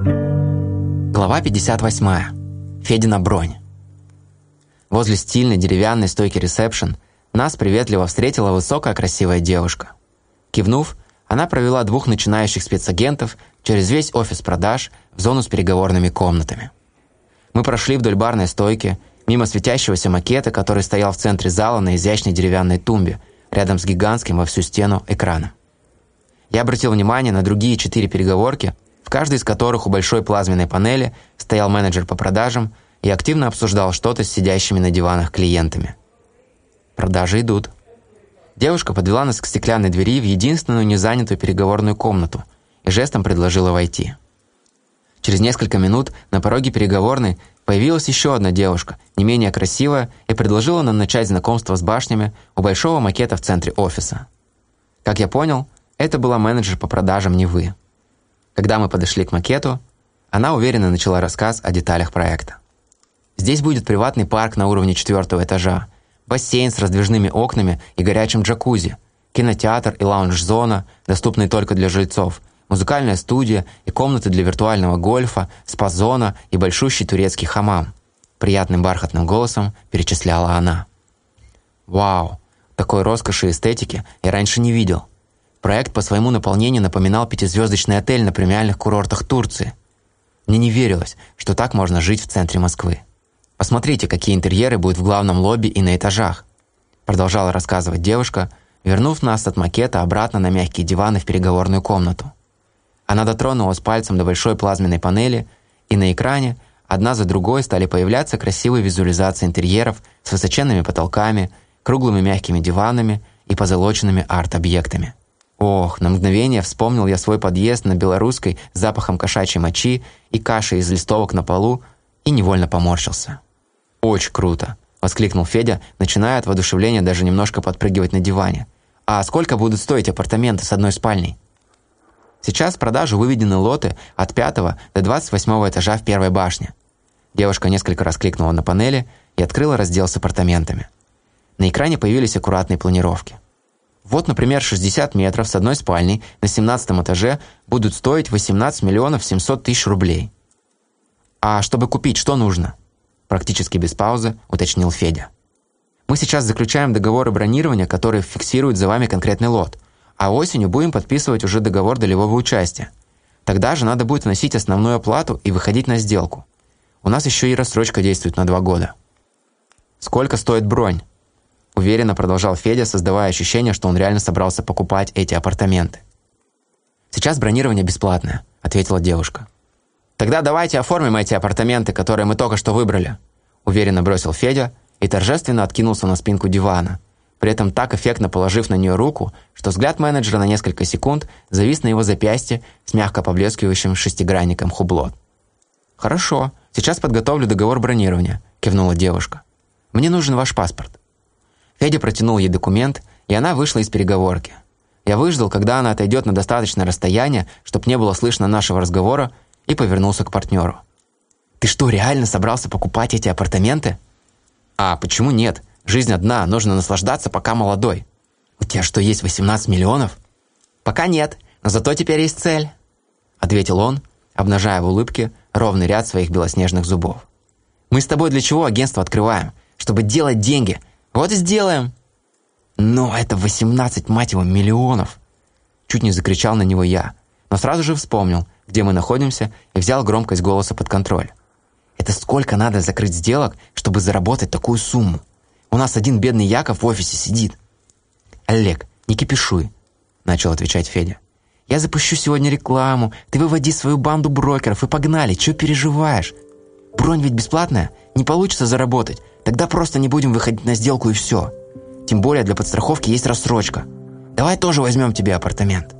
Глава 58. Федина бронь. Возле стильной деревянной стойки ресепшн нас приветливо встретила высокая красивая девушка. Кивнув, она провела двух начинающих спецагентов через весь офис продаж в зону с переговорными комнатами. Мы прошли вдоль барной стойки, мимо светящегося макета, который стоял в центре зала на изящной деревянной тумбе, рядом с гигантским во всю стену экраном. Я обратил внимание на другие четыре переговорки, в каждой из которых у большой плазменной панели стоял менеджер по продажам и активно обсуждал что-то с сидящими на диванах клиентами. Продажи идут. Девушка подвела нас к стеклянной двери в единственную незанятую переговорную комнату и жестом предложила войти. Через несколько минут на пороге переговорной появилась еще одна девушка, не менее красивая, и предложила нам начать знакомство с башнями у большого макета в центре офиса. Как я понял, это была менеджер по продажам Невы. Когда мы подошли к макету, она уверенно начала рассказ о деталях проекта. Здесь будет приватный парк на уровне четвертого этажа, бассейн с раздвижными окнами и горячим джакузи, кинотеатр и лаунж-зона, доступные только для жильцов, музыкальная студия и комнаты для виртуального гольфа, спа-зона и большущий турецкий хамам. Приятным бархатным голосом перечисляла она. Вау, такой роскоши и эстетики я раньше не видел. Проект по своему наполнению напоминал пятизвездочный отель на премиальных курортах Турции. Мне не верилось, что так можно жить в центре Москвы. Посмотрите, какие интерьеры будут в главном лобби и на этажах. Продолжала рассказывать девушка, вернув нас от макета обратно на мягкие диваны в переговорную комнату. Она дотронулась пальцем до большой плазменной панели, и на экране одна за другой стали появляться красивые визуализации интерьеров с высоченными потолками, круглыми мягкими диванами и позолоченными арт-объектами. Ох, на мгновение вспомнил я свой подъезд на белорусской с запахом кошачьей мочи и каши из листовок на полу и невольно поморщился. «Очень круто!» – воскликнул Федя, начиная от воодушевления даже немножко подпрыгивать на диване. «А сколько будут стоить апартаменты с одной спальней?» Сейчас в продажу выведены лоты от 5 до 28 этажа в первой башне. Девушка несколько раз кликнула на панели и открыла раздел с апартаментами. На экране появились аккуратные планировки. Вот, например, 60 метров с одной спальней на 17 этаже будут стоить 18 миллионов 700 тысяч рублей. А чтобы купить, что нужно? Практически без паузы уточнил Федя. Мы сейчас заключаем договоры бронирования, которые фиксируют за вами конкретный лот, а осенью будем подписывать уже договор долевого участия. Тогда же надо будет вносить основную оплату и выходить на сделку. У нас еще и рассрочка действует на два года. Сколько стоит бронь? Уверенно продолжал Федя, создавая ощущение, что он реально собрался покупать эти апартаменты. «Сейчас бронирование бесплатное», — ответила девушка. «Тогда давайте оформим эти апартаменты, которые мы только что выбрали», уверенно бросил Федя и торжественно откинулся на спинку дивана, при этом так эффектно положив на нее руку, что взгляд менеджера на несколько секунд завис на его запястье с мягко поблескивающим шестигранником хублот. «Хорошо, сейчас подготовлю договор бронирования», кивнула девушка. «Мне нужен ваш паспорт». Федя протянул ей документ, и она вышла из переговорки. Я выждал, когда она отойдет на достаточное расстояние, чтобы не было слышно нашего разговора, и повернулся к партнеру. «Ты что, реально собрался покупать эти апартаменты?» «А, почему нет? Жизнь одна, нужно наслаждаться, пока молодой». «У тебя что, есть 18 миллионов?» «Пока нет, но зато теперь есть цель», — ответил он, обнажая в улыбке ровный ряд своих белоснежных зубов. «Мы с тобой для чего агентство открываем? Чтобы делать деньги. Вот и сделаем». «Но это 18, мать его, миллионов!» Чуть не закричал на него я, но сразу же вспомнил — где мы находимся, и взял громкость голоса под контроль. Это сколько надо закрыть сделок, чтобы заработать такую сумму? У нас один бедный Яков в офисе сидит. Олег, не кипишуй, начал отвечать Федя. Я запущу сегодня рекламу, ты выводи свою банду брокеров и погнали, чего переживаешь? Бронь ведь бесплатная, не получится заработать, тогда просто не будем выходить на сделку и все. Тем более для подстраховки есть рассрочка. Давай тоже возьмем тебе апартамент.